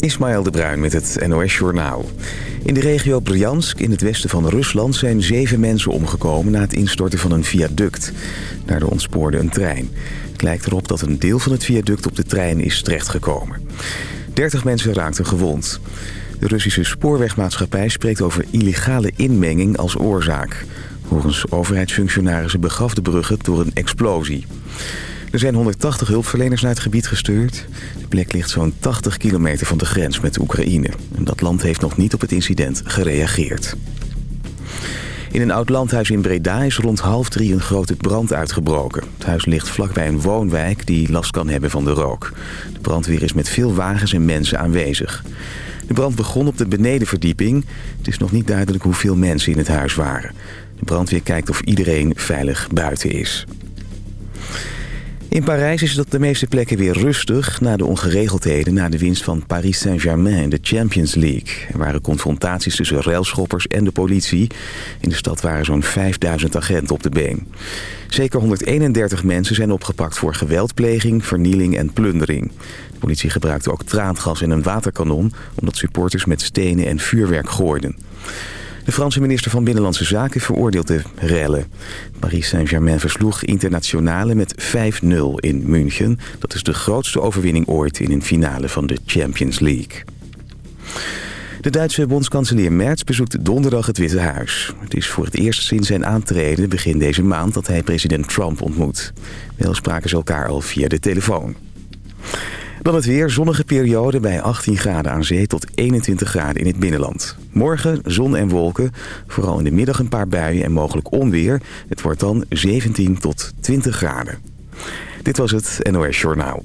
Ismaël de Bruin met het NOS Journaal. In de regio Bryansk in het westen van Rusland zijn zeven mensen omgekomen... na het instorten van een viaduct. Daardoor ontspoorde een trein. Het lijkt erop dat een deel van het viaduct op de trein is terechtgekomen. 30 mensen raakten gewond. De Russische spoorwegmaatschappij spreekt over illegale inmenging als oorzaak. Volgens overheidsfunctionarissen begaf de brug het door een explosie. Er zijn 180 hulpverleners naar het gebied gestuurd. De plek ligt zo'n 80 kilometer van de grens met Oekraïne. En dat land heeft nog niet op het incident gereageerd. In een oud landhuis in Breda is rond half drie een grote brand uitgebroken. Het huis ligt vlakbij een woonwijk die last kan hebben van de rook. De brandweer is met veel wagens en mensen aanwezig. De brand begon op de benedenverdieping. Het is nog niet duidelijk hoeveel mensen in het huis waren. De brandweer kijkt of iedereen veilig buiten is. In Parijs is het op de meeste plekken weer rustig... na de ongeregeldheden na de winst van Paris Saint-Germain in de Champions League. Er waren confrontaties tussen railschoppers en de politie. In de stad waren zo'n 5000 agenten op de been. Zeker 131 mensen zijn opgepakt voor geweldpleging, vernieling en plundering. De politie gebruikte ook traangas en een waterkanon... omdat supporters met stenen en vuurwerk gooiden. De Franse minister van Binnenlandse Zaken veroordeelt de rellen. Paris Saint-Germain versloeg internationale met 5-0 in München. Dat is de grootste overwinning ooit in een finale van de Champions League. De Duitse bondskanselier Merz bezoekt donderdag het Witte Huis. Het is voor het eerst sinds zijn aantreden begin deze maand dat hij president Trump ontmoet. Wel spraken ze elkaar al via de telefoon. Dan het weer, zonnige periode bij 18 graden aan zee tot 21 graden in het binnenland. Morgen zon en wolken, vooral in de middag een paar buien en mogelijk onweer. Het wordt dan 17 tot 20 graden. Dit was het NOS Journaal.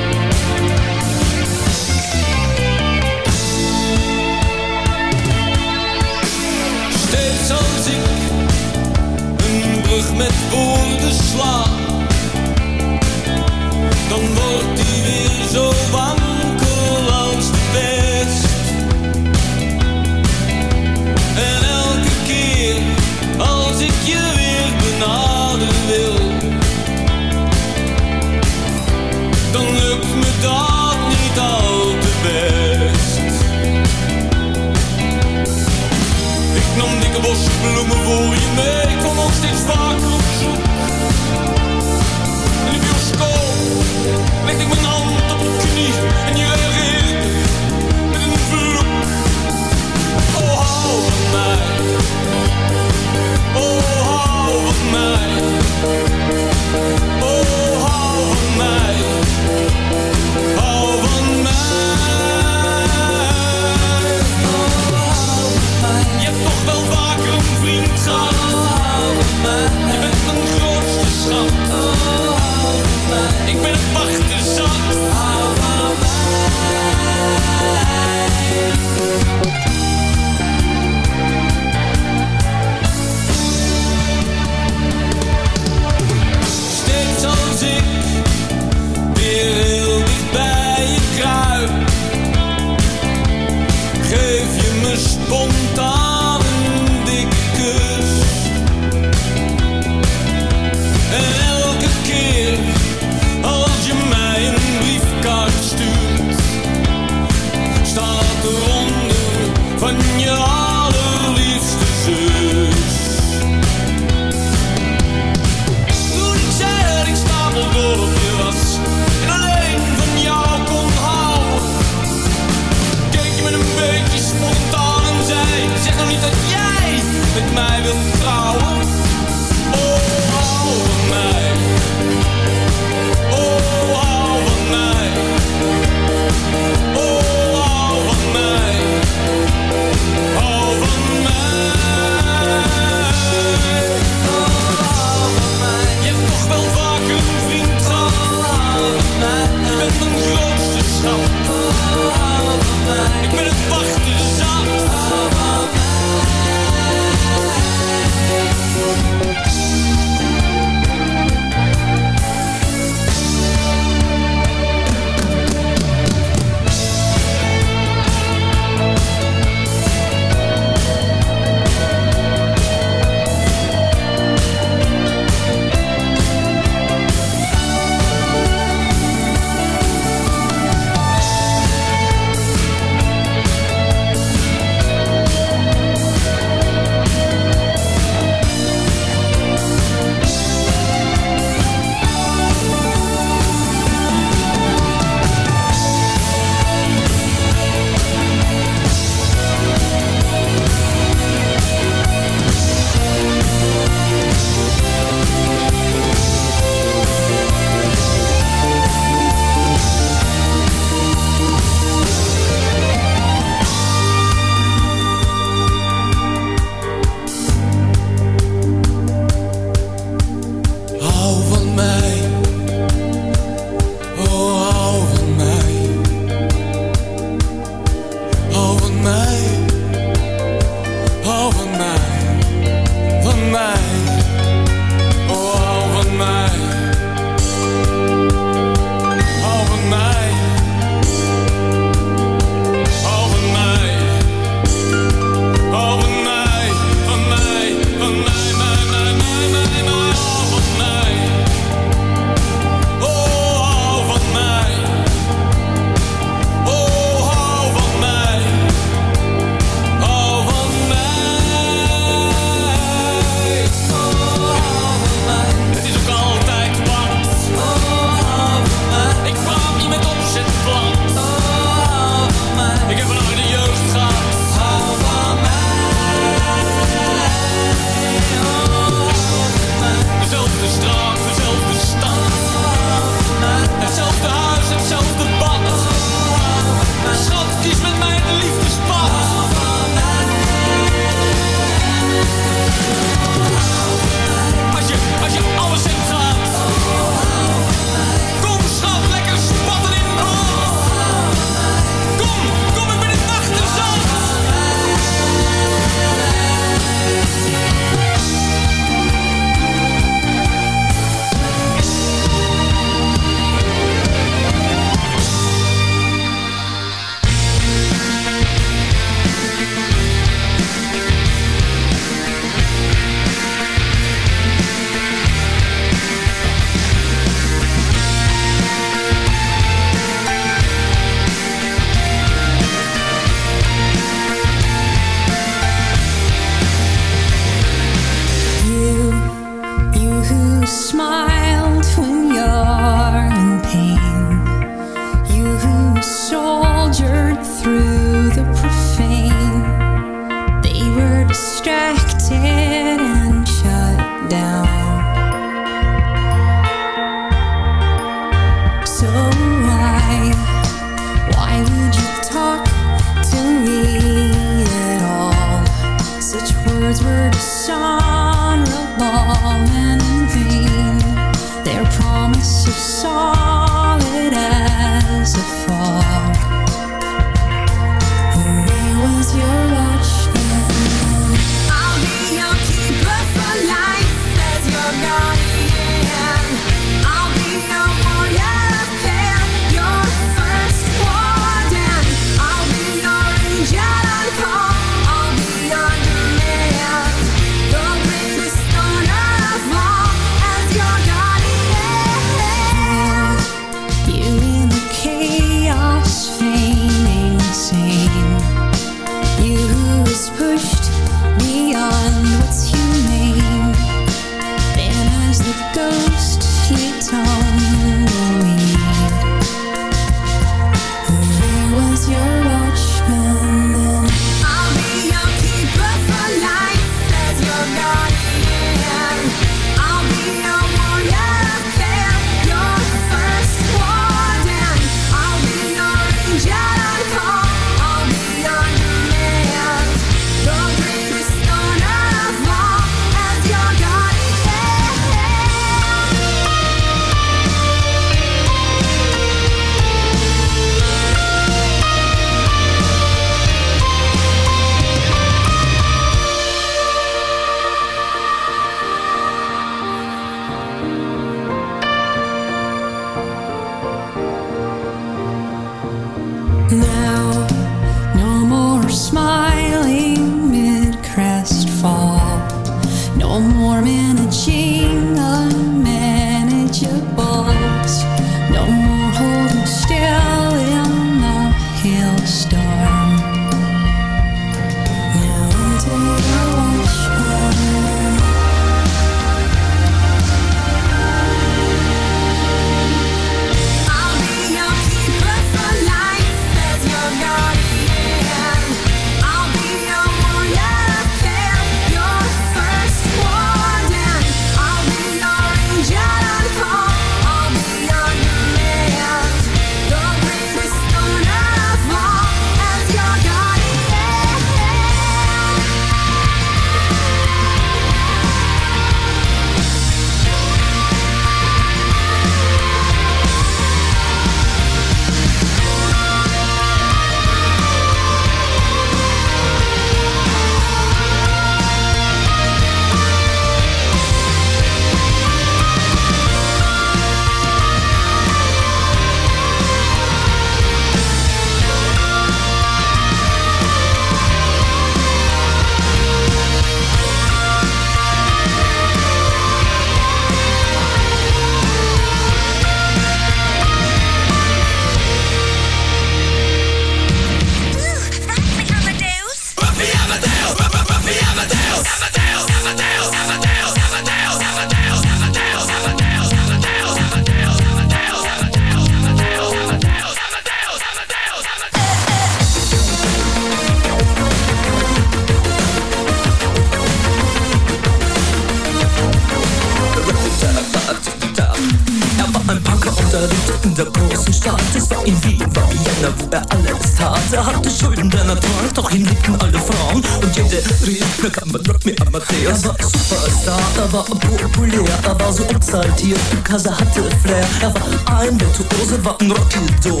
rocky door.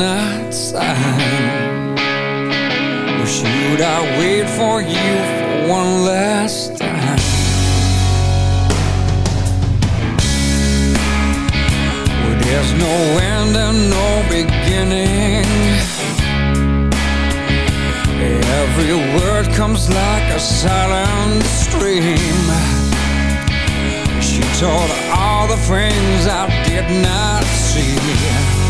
not sign. Or should I wait for you for one last time? Well, there's no end and no beginning. Every word comes like a silent stream. She told all the things I did not see.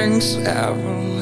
nothing's everlasting.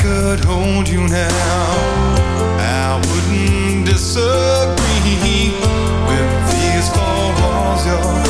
Could hold you now, I wouldn't disagree yo.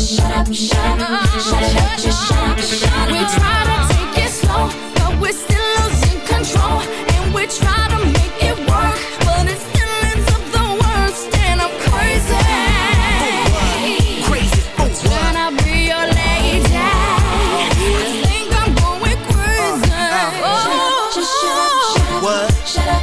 just shut up, shut up, shut up, just shut up, shut up. We try to take it slow, but we're still losing control. And we try to make it work, but it still ends up the worst. And I'm crazy. crazy. Trying to be your lady. I think I'm going crazy. Oh. Just shut up, shut up. What? Shut up,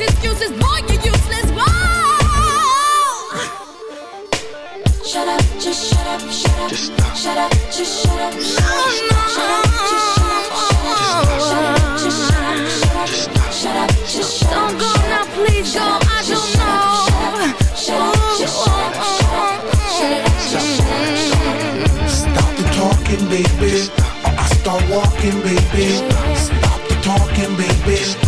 excuses, boy, you're useless. Whoa! Shut up, just shut up, shut up. Just stop. Shut up, just shut up. Shut up, shut up, just shut up. Shut up, just shut up, shut up. Shut up, just shut up. Don't go now, please go. I don't know. Shut up, just shut up, shut up. Shut it up, just shut up. Stop the talking, baby. Or I start walking, baby. Stop the talking, baby.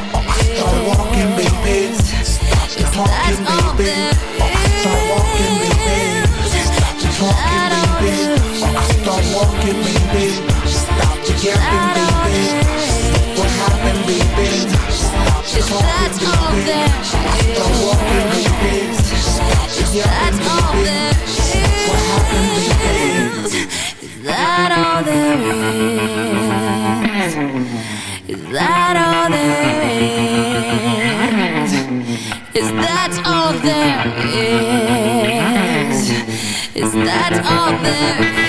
There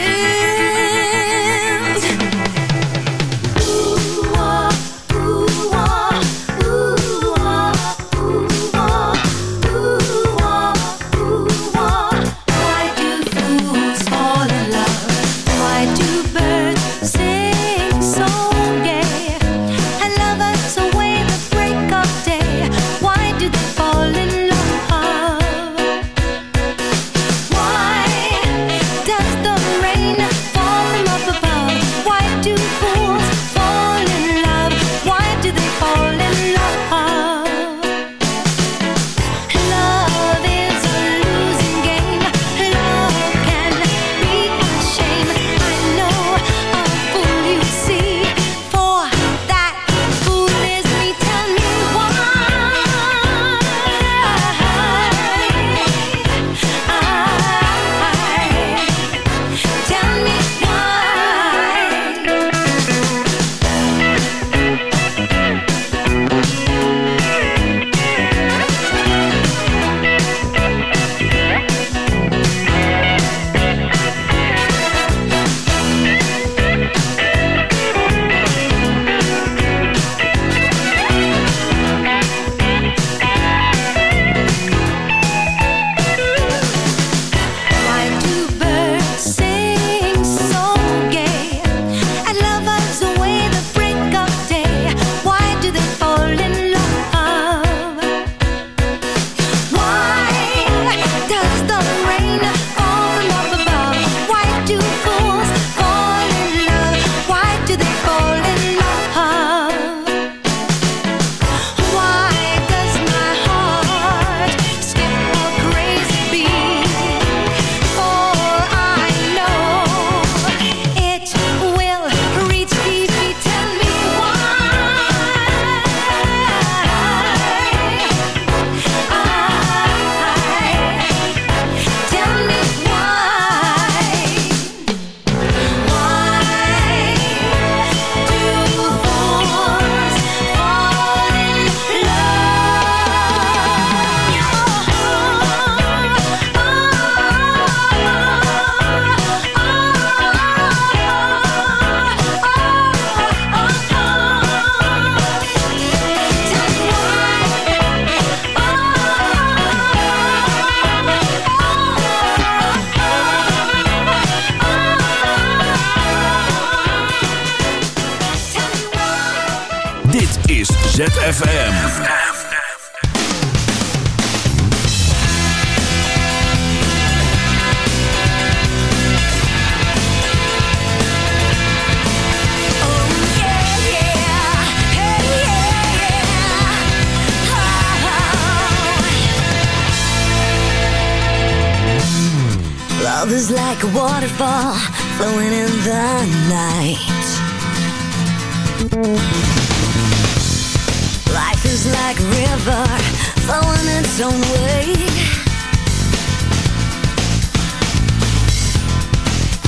his own way.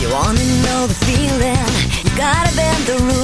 You wanna know the feeling. You gotta bend the rules.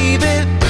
Baby.